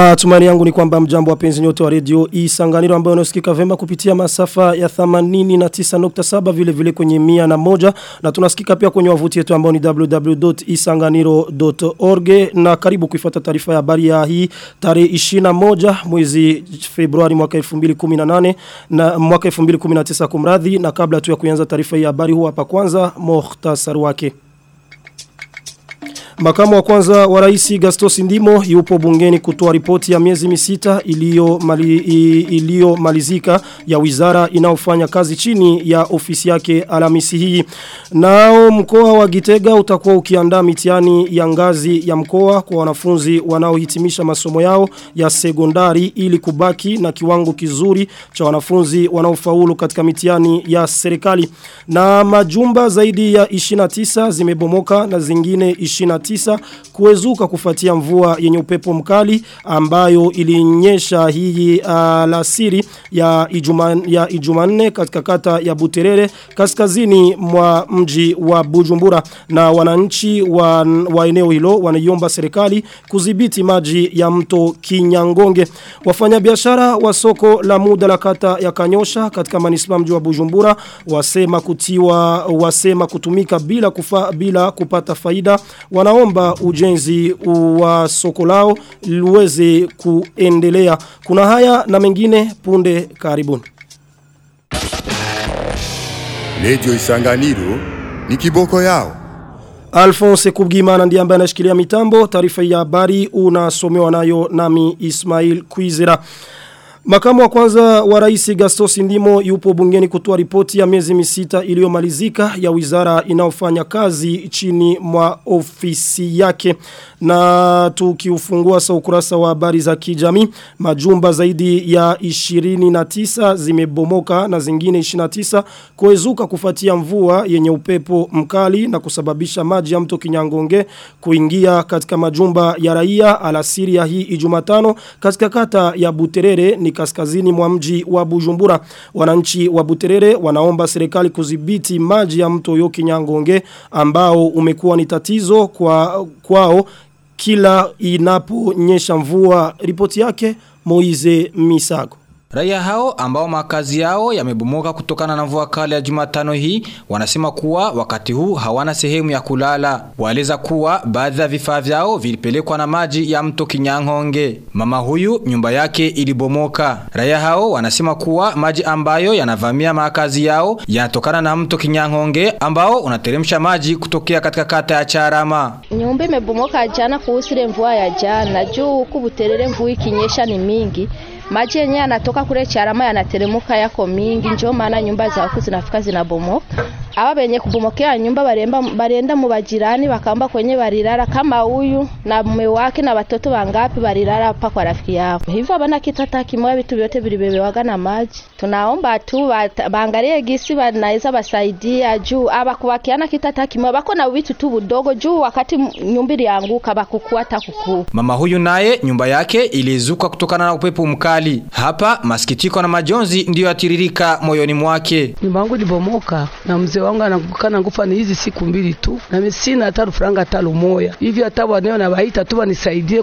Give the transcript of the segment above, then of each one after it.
Matumani yangu ni kwamba mjambo wapenzi nyote wa radio Isanganiro ambayo unasikika vema kupitia masafa ya 89.7 vile vile kwenye mia na moja. Na tunasikika pia kwenye wavuti yetu ambao ni www.isanganiro.org na karibu kuifuata taarifa ya habari ya hii tarehe 21 mwezi Februari mwaka 2018 na mwaka 2019 kumradhi. Na kabla tu ya kuanza taarifa ya habari huwa hapa kwanza muhtasari wake Makamu wa kwanza wa rais Gastos Ndimo yupo bungeni kutoa ripoti ya miezi misita iliyo mali, ya wizara inayofanya kazi chini ya ofisi yake Alhamisi hii. Nao mkoa wa Gitega utakuwa ukiandaa mitiani ya ngazi ya mkoa kwa wanafunzi wanaohitimisha masomo yao ya sekondari ili kubaki na kiwango kizuri cha wanafunzi wanaofaulu katika mitiani ya serikali. Na majumba zaidi ya 29 zimebomoka na zingine 29 tisa kuezuka kufuatia mvua yenye upepo mkali ambayo ilinyesha hii alasiri ya ijuman, ya ijumanne katika kata ya Buterere kaskazini mwa mji wa Bujumbura. Na wananchi wa, wa eneo hilo wanaiomba serikali kudhibiti maji ya mto Kinyangonge. Wafanyabiashara wa soko la muda la kata ya Kanyosha katika manispaa mji wa Bujumbura wasema kutiwa wasema kutumika bila kufa, bila kupata faida wanaomba ujenzi wa soko lao liweze kuendelea. Kuna haya na mengine punde karibuni. Radio Isanganiro ni kiboko yao. Alphonse Kubgimana ndiye ambaye anashikilia mitambo. Taarifa ya habari unasomewa nayo nami Ismail Kwizera. Makamu wa kwanza wa rais Gastos Ndimo yupo bungeni kutoa ripoti ya miezi misita iliyomalizika ya wizara inayofanya kazi chini mwa ofisi yake. Na tukiufungua sa ukurasa wa habari za kijamii majumba zaidi ya 29 zimebomoka na zingine 29 kuezuka kufuatia mvua yenye upepo mkali na kusababisha maji ya mto Kinyangonge kuingia katika majumba ya raia alasiri ya hii Ijumatano katika kata ya Buterere ni kaskazini mwa mji wa Bujumbura. Wananchi wa Buterere wanaomba serikali kudhibiti maji ya mto Yoki Nyangonge ambao umekuwa ni tatizo kwa kwao kila inaponyesha mvua. Ripoti yake Moize Misago. Raia hao ambao makazi yao yamebomoka kutokana na mvua kali ya Jumatano hii wanasema kuwa wakati huu hawana sehemu ya kulala. Waeleza kuwa baadhi ya vifaa vyao vilipelekwa na maji ya mto Kinyangonge. Mama huyu nyumba yake ilibomoka. Raia hao wanasema kuwa maji ambayo yanavamia makazi yao yanatokana na mto Kinyangonge ambao unateremsha maji kutokea katika kata ya Charama. Nyumba imebomoka jana kuhusu mvua ya jana. Juu kubuterere mvua ikinyesha ni mingi maji yenyewe yanatoka kule Charama yanateremka yako mingi, ndio maana nyumba za huku zinafika zinabomoka. Aba benye kubomokea nyumba baremba barenda mu bajirani bakamba kwenye barirara kama huyu na mume wake na watoto wangapi barirara hapa kwa rafiki yao. Hivyo abana kitata kimoja vitu vyote vilibebewaga na maji. Tunaomba tu baangalie gisi banaweza basaidia juu aba kuwakiana kitata kimoja bako na vitu tu budogo juu wakati nyumba ilianguka bakukua hata kukuu. Mama huyu naye nyumba yake ilizuka kutokana na upepo mkali. Hapa masikitiko na majonzi ndiyo yatiririka moyoni mwake. Nyumba yangu ilibomoka na mzee wangu anakukana ngufa ni hizi siku mbili tu. Na mimi sina hata franga hata moja hivi hata waneo na baita tu wanisaidie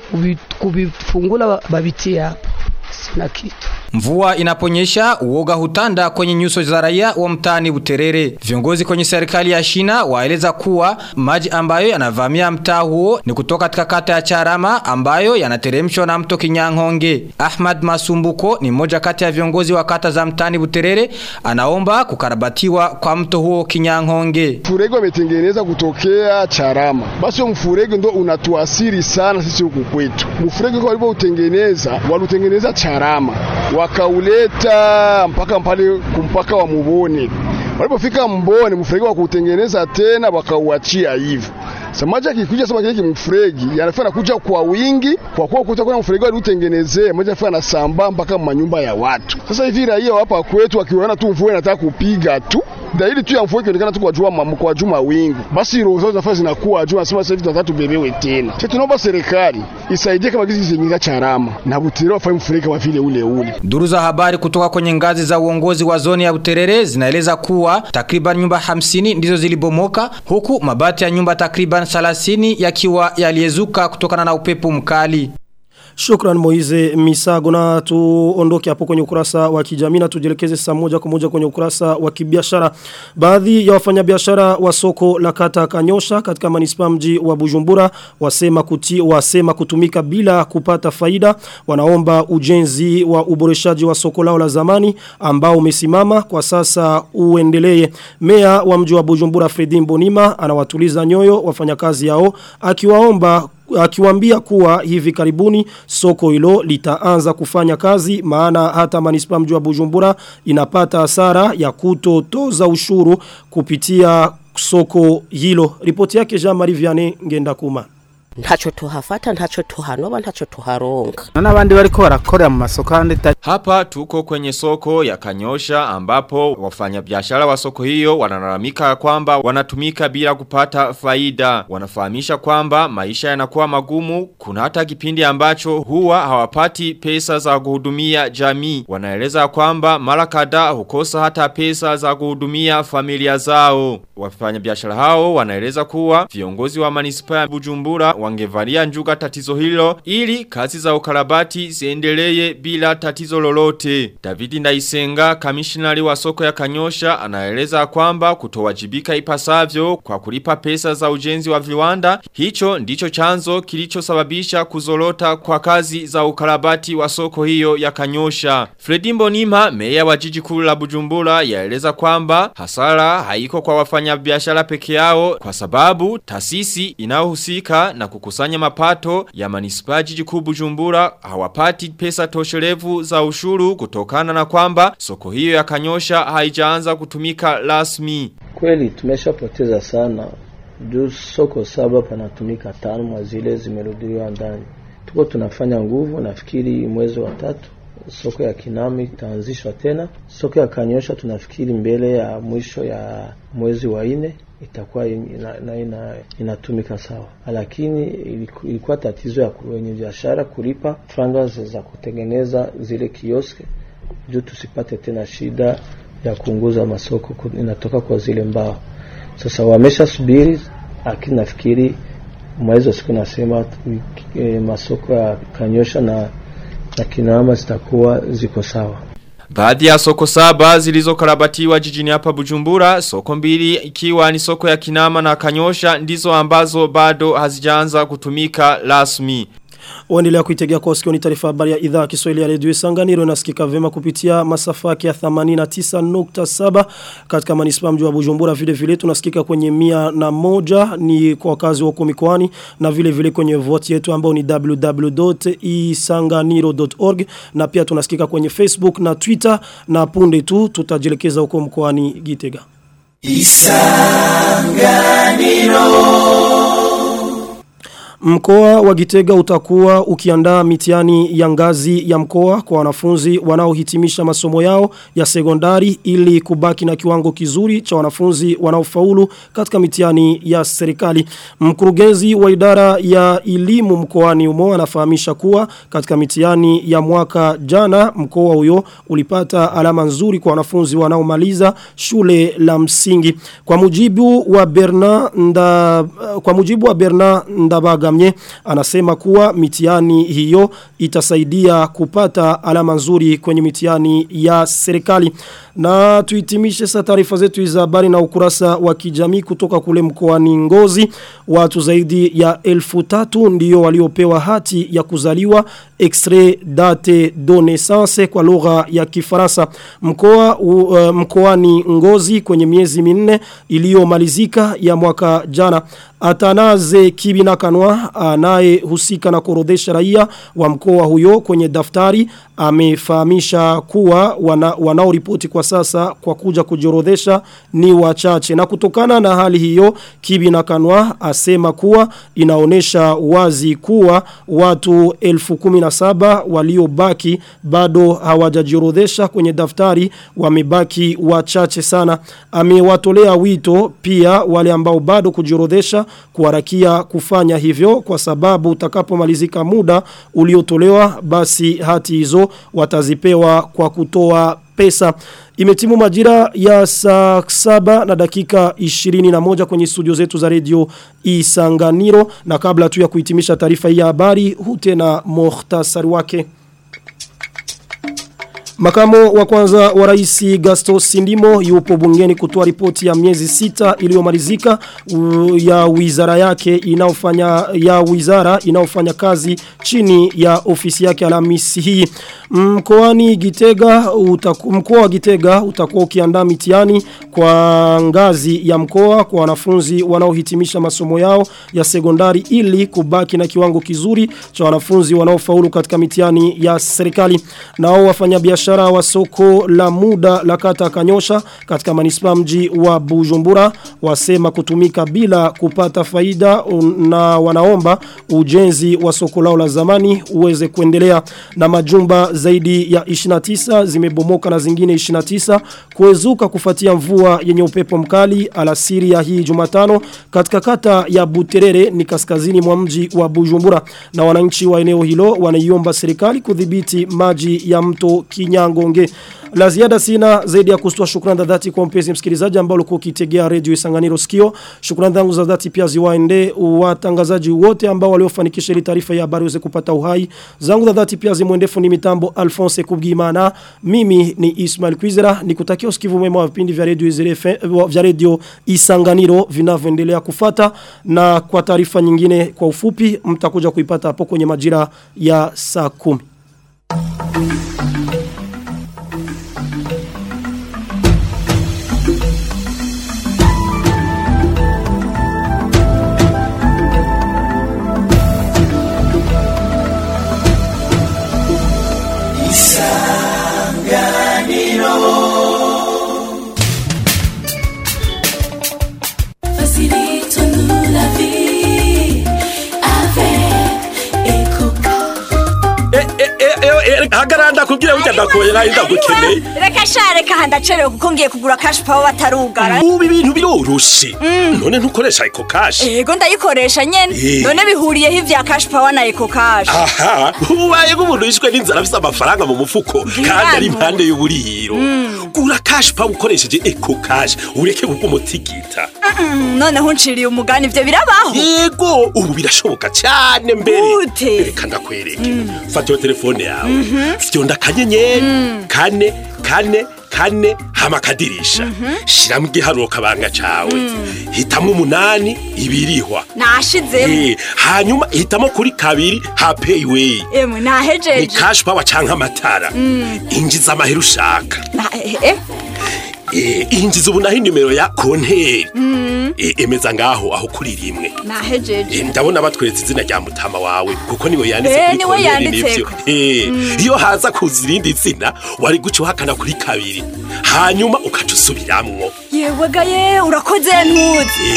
kuvifungula babitia hapo, sina kitu Mvua inaponyesha uoga hutanda kwenye nyuso za raia wa mtaani Buterere. Viongozi kwenye serikali ya Shina waeleza kuwa maji ambayo yanavamia mtaa huo ni kutoka katika kata ya Charama ambayo yanateremshwa na mto Kinyangonge. Ahmad Masumbuko ni mmoja kati ya viongozi wa kata za mtaani Buterere anaomba kukarabatiwa kwa mto huo Kinyangonge. Mfurege umetengeneza kutokea Charama. Basi mfurege ndio unatuasiri sana sisi huku kwetu. Mfurege kwa walipoutengeneza, walutengeneza Charama wakauleta mpaka pale kumpaka wa Mubone. Walipofika Mbone, mferegi wa kutengeneza tena wakauachia hivyo. Samaji akikuja sema kile kimfregi yanafanya kuja kwa wingi kwa kuwa kuta kuna mfregi aliotengenezee moja afaa nasambaa mpaka manyumba ya watu. Sasa hivi raia hapa kwetu wakiona tu mvua inataka kupiga tu dalili tu ya mvua ikionekana tu kwa jua kwa juma wingu, basi roho zao zinafaa zinakuwa juu, nasema sasa hivi tunataka tubebewe tena. Sasa tunaomba serikali isaidie kama gizi zinyinga charama na Buterere wafanye mfurika wa vile ule ule. Duru za habari kutoka kwenye ngazi za uongozi wa zoni ya Buterere zinaeleza kuwa takriban nyumba hamsini ndizo zilibomoka huku mabati ya nyumba takriban 30 yakiwa yaliezuka kutokana na upepo mkali. Shukran Moize Misago na tuondoke hapo kwenye ukurasa wa kijamii na tujielekeze saa moja kwa moja kwenye ukurasa wa kibiashara. Baadhi ya wafanyabiashara wa soko la kata Kanyosha katika manispaa mji wa Bujumbura wasema kuti, wasema kutumika bila kupata faida. Wanaomba ujenzi wa uboreshaji wa soko lao la zamani ambao umesimama kwa sasa uendelee. Mea wa mji wa Bujumbura Fredi bonima anawatuliza nyoyo wafanyakazi yao akiwaomba akiwaambia kuwa hivi karibuni soko hilo litaanza kufanya kazi maana hata manispa mji wa Bujumbura inapata hasara ya kutotoza ushuru kupitia soko hilo. Ripoti yake Jean Marie Vianney ngenda ntaco tuhafata ntacho tuhanoba ntacho tuharonga na n'abandi bariko barakorera mu masoko kandi Hapa tuko kwenye soko ya Kanyosha ambapo wafanyabiashara wa soko hiyo wanalalamika kwamba wanatumika bila kupata faida. Wanafahamisha kwamba maisha yanakuwa magumu, kuna hata kipindi ambacho huwa hawapati pesa za kuhudumia jamii. Wanaeleza kwamba mara kadhaa hukosa hata pesa za kuhudumia familia zao. Wafanyabiashara hao wanaeleza kuwa viongozi wa manispaa ya Bujumbura wangevalia njuga tatizo hilo ili kazi za ukarabati ziendeleye bila tatizo lolote. Davidi Ndaisenga, kamishinari wa soko ya Kanyosha, anaeleza kwamba kutowajibika ipasavyo kwa kulipa pesa za ujenzi wa viwanda, hicho ndicho chanzo kilichosababisha kuzolota kwa kazi za ukarabati wa soko hiyo ya Kanyosha. Fredi Mbonima, meya wa jiji kuu la Bujumbura, yaeleza kwamba hasara haiko kwa wafanyabiashara peke yao kwa sababu tasisi inayohusika na kukusanya mapato ya manispaa jiji kuu Bujumbura hawapati pesa tosherevu za ushuru kutokana na kwamba soko hiyo ya Kanyosha haijaanza kutumika rasmi. Kweli tumeshapoteza sana. Juu soko saba panatumika tano mwa zile zimerudiliwa ndani. Tuko tunafanya nguvu, nafikiri mwezi wa tatu soko ya Kinami itaanzishwa tena. Soko ya Kanyosha tunafikiri mbele ya mwisho ya mwezi wa nne itakuwa ina, ina, ina, inatumika sawa, lakini ilikuwa tatizo ya wenye biashara kulipa franga za kutengeneza zile kioske juu tusipate tena shida ya kuunguza masoko inatoka kwa zile mbao. Sasa wamesha subiri, lakini nafikiri mwa siku nasema e, masoko ya Kanyosha na, na Kinama zitakuwa ziko sawa. Baadhi ya soko saba zilizokarabatiwa jijini hapa Bujumbura, soko mbili ikiwa ni soko ya Kinama na Kanyosha ndizo ambazo bado hazijaanza kutumika rasmi. Waendelea kuitegea kwa usikioni taarifa habari ya idhaa Kiswahili ya Radio Isanganiro inasikika vema kupitia masafa yake ya 89.7 katika manispaa mji wa Bujumbura. Vile vile tunasikika kwenye mia na moja ni kwa wakazi wako mikoani na vile vile kwenye voti yetu ambao ni www.isanganiro.org na pia tunasikika kwenye Facebook na Twitter na punde tu tutajielekeza huko mkoani Gitega. Isanganiro Mkoa wa Gitega utakuwa ukiandaa mitiani ya ngazi ya mkoa kwa wanafunzi wanaohitimisha masomo yao ya sekondari ili kubaki na kiwango kizuri cha wanafunzi wanaofaulu katika mitiani ya serikali. Mkurugenzi wa idara ya elimu mkoani humo anafahamisha kuwa katika mitiani ya mwaka jana mkoa huyo ulipata alama nzuri kwa wanafunzi wanaomaliza shule la msingi. Kwa mujibu wa Bernard nda, kwa mujibu wa Bernard Ndabaga Mgamye anasema kuwa mitiani hiyo itasaidia kupata alama nzuri kwenye mitiani ya serikali. Na tuitimishe sa taarifa zetu za habari na ukurasa wa kijamii kutoka kule mkoani Ngozi. Watu zaidi ya elfu tatu ndiyo waliopewa hati ya kuzaliwa extrait date de naissance kwa lugha ya Kifaransa. Mkoa uh, mkoani Ngozi kwenye miezi minne iliyomalizika ya mwaka jana. Atanaze Kibina Kanwa anayehusika na kuorodhesha raia wa mkoa huyo kwenye daftari amefahamisha kuwa wana, wanaoripoti kwa sasa kwa kuja kujiorodhesha ni wachache. Na kutokana na hali hiyo Kibi na Kibinakanwa asema kuwa inaonesha wazi kuwa watu elfu kumi na saba waliobaki bado hawajajiorodhesha kwenye daftari wamebaki wachache sana. Amewatolea wito pia wale ambao bado kujiorodhesha kuharakia kufanya hivyo kwa sababu utakapomalizika muda uliotolewa basi hati hizo watazipewa kwa kutoa pesa. Imetimu majira ya saa saba na dakika 21 kwenye studio zetu za radio Isanganiro na kabla tu ya kuhitimisha taarifa hii ya habari hute na muhtasari wake. Makamo wa kwanza wa rais Gaston Sindimo yupo bungeni kutoa ripoti ya miezi sita iliyomalizika ya wizara yake inaofanya ya wizara inaofanya kazi chini ya ofisi yake Alhamisi hii. Mkoani Gitega utakuwa mkoa wa Gitega utakuwa ukiandaa mitihani kwa ngazi ya mkoa kwa wanafunzi wanaohitimisha masomo yao ya sekondari ili kubaki na kiwango kizuri cha wanafunzi wanaofaulu katika mitihani ya serikali. Nao wafanyabiashara wa soko la muda la kata Kanyosha katika manispaa mji wa Bujumbura wasema kutumika bila kupata faida na wanaomba ujenzi wa soko lao la zamani uweze kuendelea. Na majumba zaidi ya 29 zimebomoka na zingine 29 kuezuka kufuatia mvua yenye upepo mkali alasiri ya hii Jumatano katika kata ya Buterere ni kaskazini mwa mji wa Bujumbura. Na wananchi wa eneo hilo wanaiomba serikali kudhibiti maji ya mto Nyangonge. La ziada sina zaidi ya kustoa shukrani za dhati kwa mpenzi msikilizaji ambao ulikuwa ukitegea radio Isanganiro sikio. Shukrani zangu za dhati pia ziwaende watangazaji wote ambao waliofanikisha ile taarifa ya habari uweze kupata uhai. Zangu za dhati pia zimwendefu ni mitambo Alphonse Kubgimana. Mimi ni Ismail Kwizera nikutakia usikivu mwema wa vipindi vya radio vya radio Isanganiro vinavyoendelea kufata na kwa taarifa nyingine kwa ufupi mtakuja kuipata hapo kwenye majira ya saa 10. hagara ndakubwira burya ndakoye na yo ndagukeneye. Reka sha reka handacerewe kuko ngiye kugura kashi pawa batarugara. Ubu ibintu biroroshe mm. none ntukoresha eko kashi yego ndayikoresha nyene. Eh. None bihuriyeho ibya kashi pawa na eko kashi aha ubaye nk'umuntu yishwe n'inzara afite amafaranga mu mufuko kandi ari impande y'uburiro. Mm. Gura kashi pawa ukoresheje eko kashi ureke kugwa umutigita noneho unciriye umugani ivyo birabaho. Yego ubu birashoboka cyane mbere. Reka ndakwereke fata iyo telefone yawe. Fyonda akanyenyeri kane kane kane hama akadirisha. Shiramo igiharuro kabanga cawe. Hitamo umunani ibirihwa nashizemo hanyuma hitamo kuri kabiri ha emwe ni nahejeje. Cash power canke amatara. Injiza amahera ushaka. Eh. Eh, injiza ubu naho inimero ya konteri Eh, emeza ngaho aho kuri rimwe nahejeje. Eh, ndabona batweretse izina rya mutama wawe kuko ni we yanditse Eh, kuri konteri nivyo Eh, iyo haza kuza irindi zina wari guca uhakana kuri kabiri. Hanyuma ukaca usubiramwo. Yewe gaye urakoze ntuzi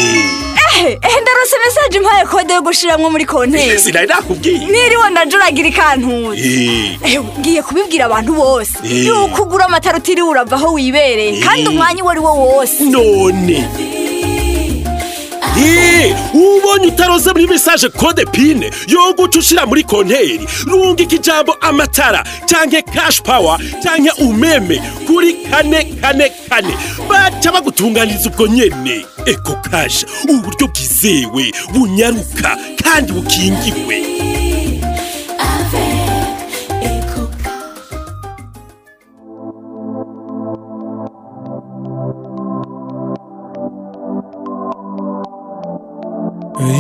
ehe ehe ndarose message mpaye kode yo gushiramwo muri konteri sinari nakubwiye niriwe ndajuragira ikantuzi Eh, ngiye kubibwira abantu bose. Eh. yuko ugura amatara utiriwe urava aho wibereye kandi Eh. umwanya uwo ari wo wose. None. Eh, ubonye utarose muri message code pine yo guca ushira muri konteri rungika ijambo amatara canke cash power canke umeme kuri kane kane kane. Baca bagutunganiriza ubwo nyene. Eko cash uburyo bwizewe bunyaruka kandi bukingiwe.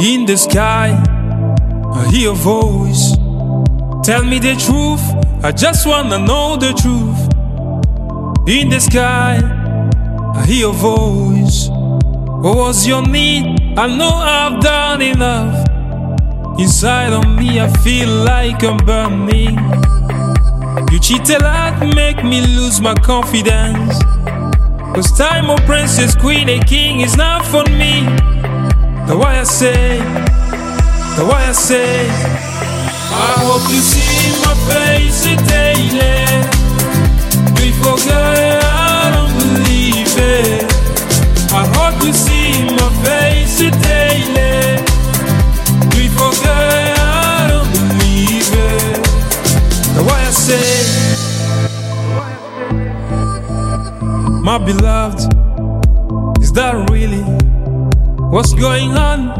In the sky, I hear a voice. Tell me the truth, I just wanna know the truth. In the sky, I hear a voice. What was your need? I know I've done enough. Inside of me, I feel like I'm burning. You cheat a lot, make me lose my confidence. Cause time of princess, queen, and king is not for me. The way I say, the way I say, I hope you see my face daily. We forget, I don't believe it. I hope you see my face daily. We forget, I don't believe it. The why I say, my beloved. Is that really what's going on?